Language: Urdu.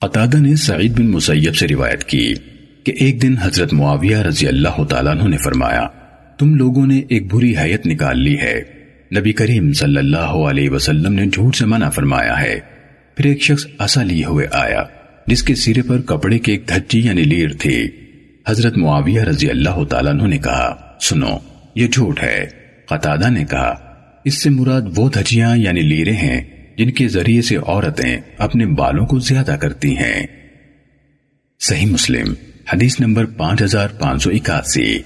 قطادہ نے سعید بن مسیب سے روایت کی کہ ایک دن حضرت معاویہ رضی اللہ تعالیٰ عنہ نے فرمایا، تم لوگوں نے ایک بری حیت نکال لی ہے۔ نبی کریم صلی اللہ علیہ وسلم نے جھوٹ سے منع فرمایا ہے۔ پھر ایک شخص اصا لیے ہوئے آیا، جس کے سرے پر کپڑے کے ایک دھجی یعنی لیر تھی۔ حضرت معاویہ رضی اللہ تعالیٰ عنہ نے کہا، سنو، یہ جھوٹ ہے۔ قطادہ نے کہا، اس سے مراد وہ دھجیاں یعنی لیرے ہیں جن کے ذریعے سے عورتیں اپنے بالوں کو زیادہ کرتی ہیں۔ صحیح مسلم، حدیث نمبر پانچ ہزار پانچ سو اکاسی۔